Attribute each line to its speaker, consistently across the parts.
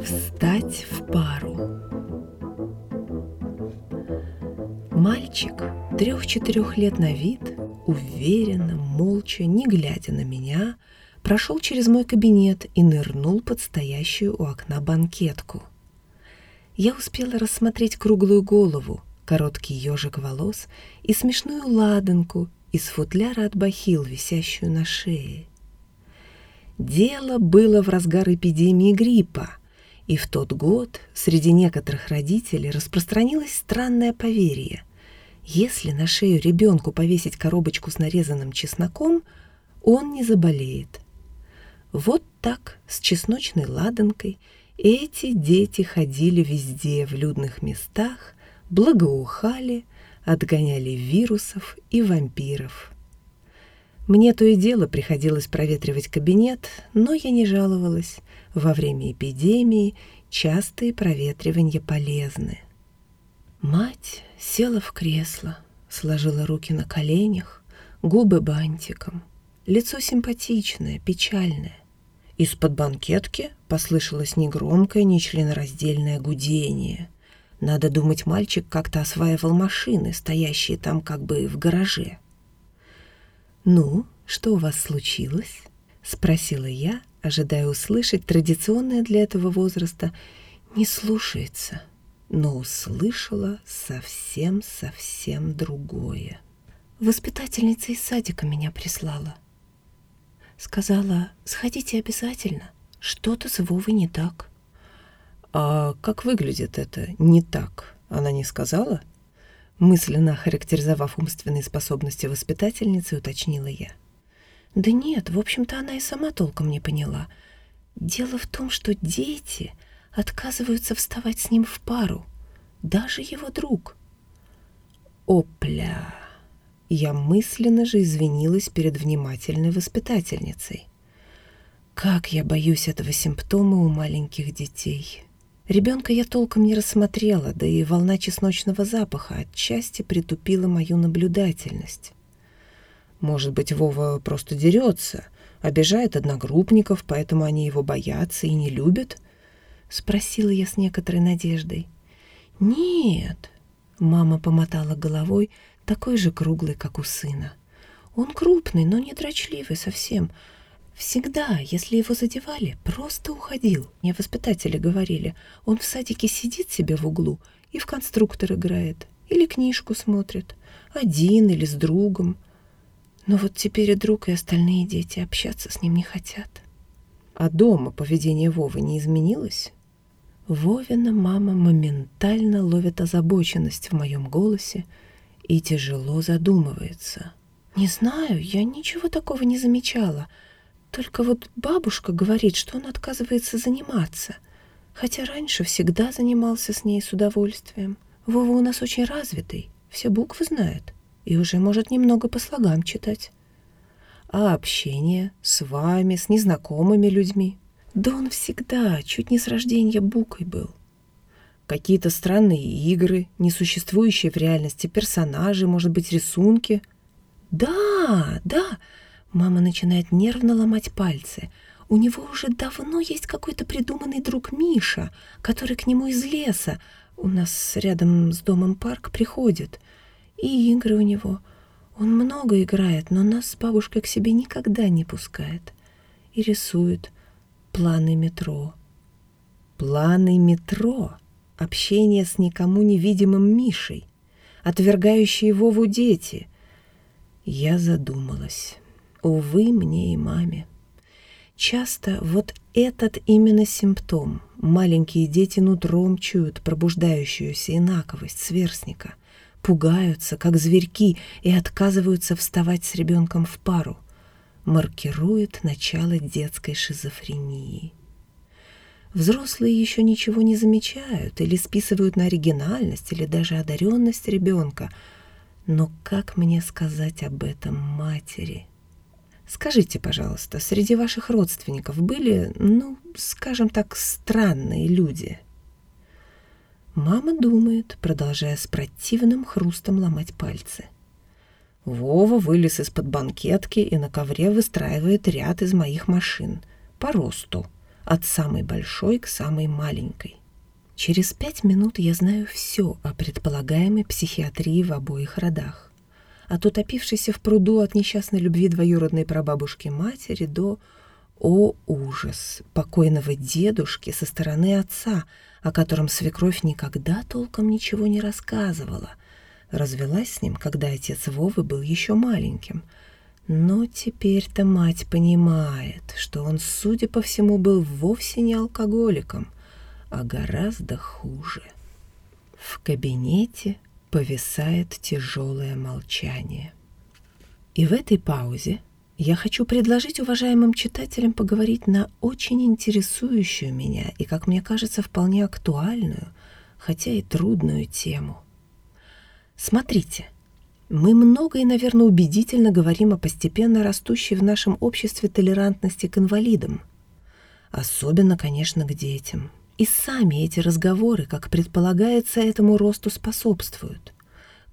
Speaker 1: Встать в пару. Мальчик трех-четырех лет на вид, уверенно, молча, не глядя на меня, прошел через мой кабинет и нырнул под стоящую у окна банкетку. Я успела рассмотреть круглую голову, короткий ежик волос и смешную ладанку из футляра от бахил, висящую на шее. Дело было в разгар эпидемии гриппа — и в тот год среди некоторых родителей распространилось странное поверье. Если на шею ребенку повесить коробочку с нарезанным чесноком, он не заболеет. Вот так, с чесночной ладанкой, эти дети ходили везде, в людных местах, благоухали, отгоняли вирусов и вампиров. Мне то и дело приходилось проветривать кабинет, но я не жаловалась. Во время эпидемии частые проветривания полезны. Мать села в кресло, сложила руки на коленях, губы бантиком. Лицо симпатичное, печальное. Из-под банкетки послышалось негромкое, нечленораздельное гудение. Надо думать, мальчик как-то осваивал машины, стоящие там как бы в гараже. «Ну, что у вас случилось?» — спросила я, ожидая услышать традиционное для этого возраста «не слушается», но услышала совсем-совсем другое. Воспитательница из садика меня прислала. Сказала, сходите обязательно, что-то с Вовой не так. «А как выглядит это «не так»?» Она не сказала? Мысленно характеризовав умственные способности воспитательницы, уточнила я. Да нет, в общем-то, она и сама толком не поняла. Дело в том, что дети отказываются вставать с ним в пару. Даже его друг. Опля! Я мысленно же извинилась перед внимательной воспитательницей. Как я боюсь этого симптома у маленьких детей. Ребенка я толком не рассмотрела, да и волна чесночного запаха отчасти притупила мою наблюдательность. Может быть, Вова просто дерется, обижает одногруппников, поэтому они его боятся и не любят? Спросила я с некоторой надеждой. Нет, мама помотала головой, такой же круглый, как у сына. Он крупный, но не дрочливый совсем. Всегда, если его задевали, просто уходил. Мне воспитатели говорили, он в садике сидит себе в углу и в конструктор играет, или книжку смотрит, один или с другом. Но вот теперь и друг, и остальные дети общаться с ним не хотят. А дома поведение Вовы не изменилось? Вовина мама моментально ловит озабоченность в моем голосе и тяжело задумывается. Не знаю, я ничего такого не замечала. Только вот бабушка говорит, что он отказывается заниматься. Хотя раньше всегда занимался с ней с удовольствием. Вова у нас очень развитый, все буквы знает и уже может немного по слогам читать. А общение с вами, с незнакомыми людьми? Да он всегда, чуть не с рождения букой был. Какие-то странные игры, несуществующие в реальности персонажи, может быть, рисунки. Да, да, мама начинает нервно ломать пальцы. У него уже давно есть какой-то придуманный друг Миша, который к нему из леса. У нас рядом с домом парк приходит — и игры у него. Он много играет, но нас с бабушкой к себе никогда не пускает. И рисует планы метро. Планы метро. Общение с никому невидимым Мишей. Отвергающие Вову дети. Я задумалась. Увы, мне и маме. Часто вот этот именно симптом. Маленькие дети нутром чуют пробуждающуюся инаковость сверстника пугаются, как зверьки, и отказываются вставать с ребенком в пару, маркирует начало детской шизофрении. Взрослые еще ничего не замечают или списывают на оригинальность или даже одаренность ребенка. Но как мне сказать об этом матери? Скажите, пожалуйста, среди ваших родственников были, ну, скажем так, странные люди – Мама думает, продолжая с противным хрустом ломать пальцы. Вова вылез из-под банкетки и на ковре выстраивает ряд из моих машин по росту, от самой большой к самой маленькой. Через пять минут я знаю все о предполагаемой психиатрии в обоих родах. От утопившейся в пруду от несчастной любви двоюродной прабабушки матери до, о ужас, покойного дедушки со стороны отца, о котором свекровь никогда толком ничего не рассказывала. Развелась с ним, когда отец Вовы был еще маленьким. Но теперь-то мать понимает, что он, судя по всему, был вовсе не алкоголиком — а гораздо хуже. В кабинете повисает тяжелое молчание. И в этой паузе я хочу предложить уважаемым читателям поговорить на очень интересующую меня и, как мне кажется, вполне актуальную, хотя и трудную тему. Смотрите, мы много и, наверное, убедительно говорим о постепенно растущей в нашем обществе толерантности к инвалидам. Особенно, конечно, к детям. И сами эти разговоры, как предполагается, этому росту способствуют.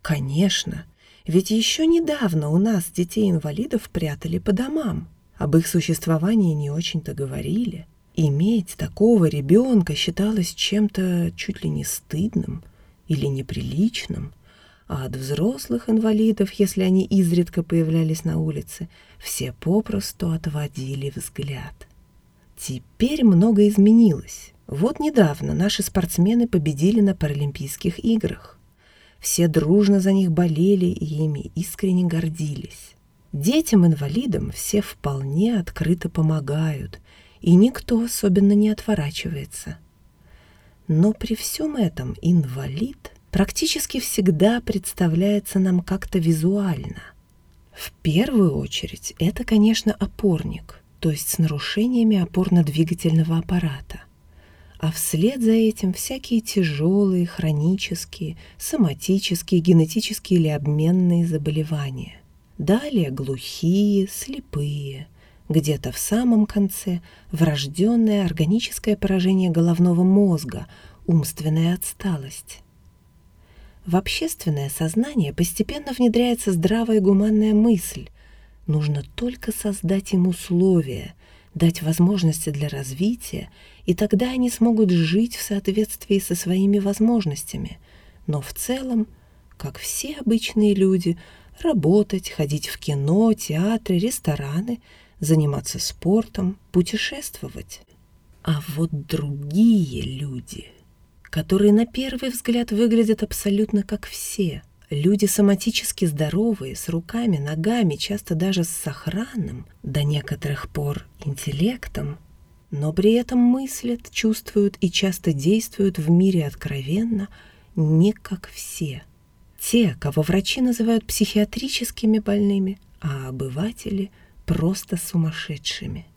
Speaker 1: Конечно, ведь еще недавно у нас детей-инвалидов прятали по домам. Об их существовании не очень-то говорили. Иметь такого ребенка считалось чем-то чуть ли не стыдным или неприличным, а от взрослых инвалидов, если они изредка появлялись на улице, все попросту отводили взгляд. Теперь многое изменилось. Вот недавно наши спортсмены победили на Паралимпийских играх. Все дружно за них болели и ими искренне гордились. Детям-инвалидам все вполне открыто помогают, и никто особенно не отворачивается. Но при всем этом инвалид практически всегда представляется нам как-то визуально. В первую очередь это, конечно, опорник, то есть с нарушениями опорно-двигательного аппарата а вслед за этим всякие тяжелые, хронические, соматические, генетические или обменные заболевания. Далее глухие, слепые, где-то в самом конце врожденное органическое поражение головного мозга, умственная отсталость. В общественное сознание постепенно внедряется здравая гуманная мысль. Нужно только создать им условия, дать возможности для развития, и тогда они смогут жить в соответствии со своими возможностями. Но в целом, как все обычные люди, работать, ходить в кино, театры, рестораны, заниматься спортом, путешествовать. А вот другие люди, которые на первый взгляд выглядят абсолютно как все – Люди соматически здоровые, с руками, ногами, часто даже с сохранным, до некоторых пор интеллектом, но при этом мыслят, чувствуют и часто действуют в мире откровенно, не как все. Те, кого врачи называют психиатрическими больными, а обыватели — просто сумасшедшими.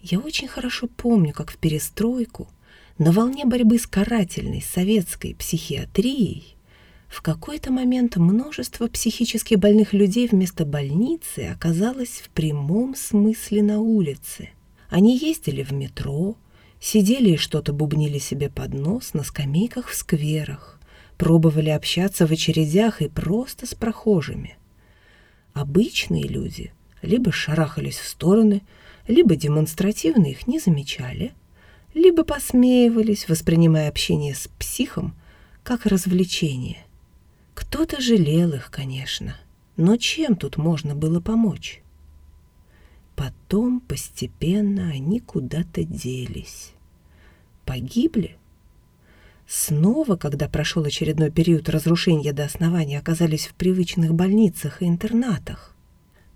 Speaker 1: Я очень хорошо помню, как в перестройку, на волне борьбы с карательной советской психиатрией, в какой-то момент множество психически больных людей вместо больницы оказалось в прямом смысле на улице. Они ездили в метро, сидели и что-то бубнили себе под нос на скамейках в скверах, пробовали общаться в очередях и просто с прохожими. Обычные люди либо шарахались в стороны, либо демонстративно их не замечали, либо посмеивались, воспринимая общение с психом как развлечение. Кто-то жалел их, конечно, но чем тут можно было помочь? Потом постепенно они куда-то делись. Погибли? Снова, когда прошел очередной период разрушения до основания, оказались в привычных больницах и интернатах.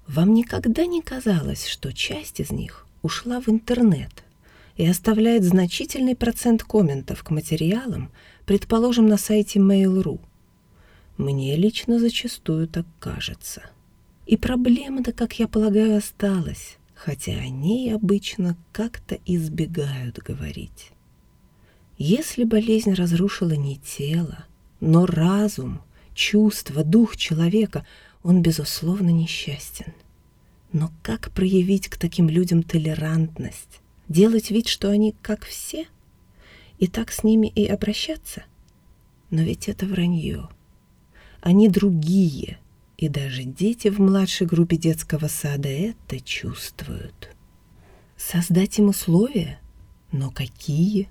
Speaker 1: Вам никогда не казалось, что часть из них ушла в интернет и оставляет значительный процент комментов к материалам, предположим, на сайте Mail.ru? Мне лично зачастую так кажется. И проблема-то, как я полагаю, осталась, хотя о ней обычно как-то избегают говорить. Если болезнь разрушила не тело, но разум, чувство, дух человека, он, безусловно, несчастен. Но как проявить к таким людям толерантность? Делать вид, что они как все? И так с ними и обращаться? Но ведь это вранье. Они другие, И даже дети в младшей группе детского сада это чувствуют. Создать им условия? Но какие?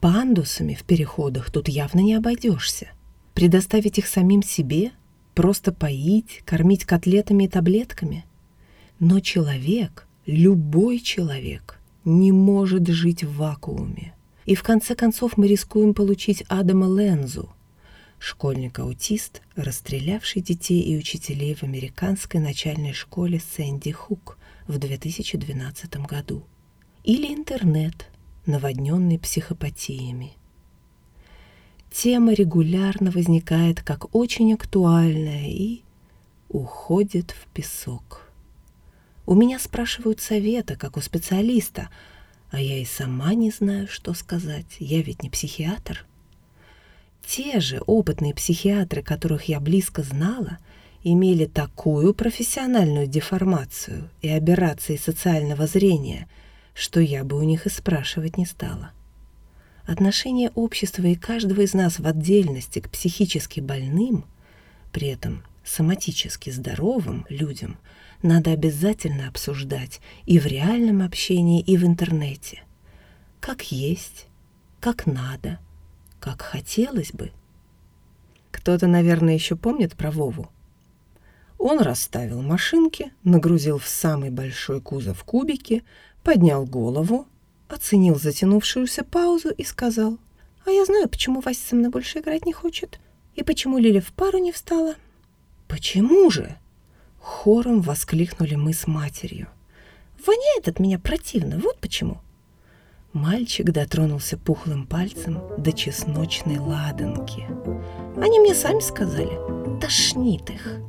Speaker 1: Пандусами в переходах тут явно не обойдешься. Предоставить их самим себе? Просто поить, кормить котлетами и таблетками? Но человек, любой человек, не может жить в вакууме. И в конце концов мы рискуем получить Адама Лензу, школьник-аутист, расстрелявший детей и учителей в американской начальной школе Сэнди Хук в 2012 году. Или интернет, наводненный психопатиями. Тема регулярно возникает как очень актуальная и уходит в песок. У меня спрашивают совета, как у специалиста, а я и сама не знаю, что сказать. Я ведь не психиатр. Те же опытные психиатры, которых я близко знала, имели такую профессиональную деформацию и аберрации социального зрения, что я бы у них и спрашивать не стала. Отношение общества и каждого из нас в отдельности к психически больным, при этом соматически здоровым людям, надо обязательно обсуждать и в реальном общении, и в интернете. Как есть, как надо – как хотелось бы. Кто-то, наверное, еще помнит про Вову. Он расставил машинки, нагрузил в самый большой кузов кубики, поднял голову, оценил затянувшуюся паузу и сказал, «А я знаю, почему Вася со мной больше играть не хочет, и почему Лиля в пару не встала». «Почему же?» Хором воскликнули мы с матерью. «Воняет от меня противно, вот почему». Мальчик дотронулся пухлым пальцем до чесночной ладанки. Они мне сами сказали, тошнит их.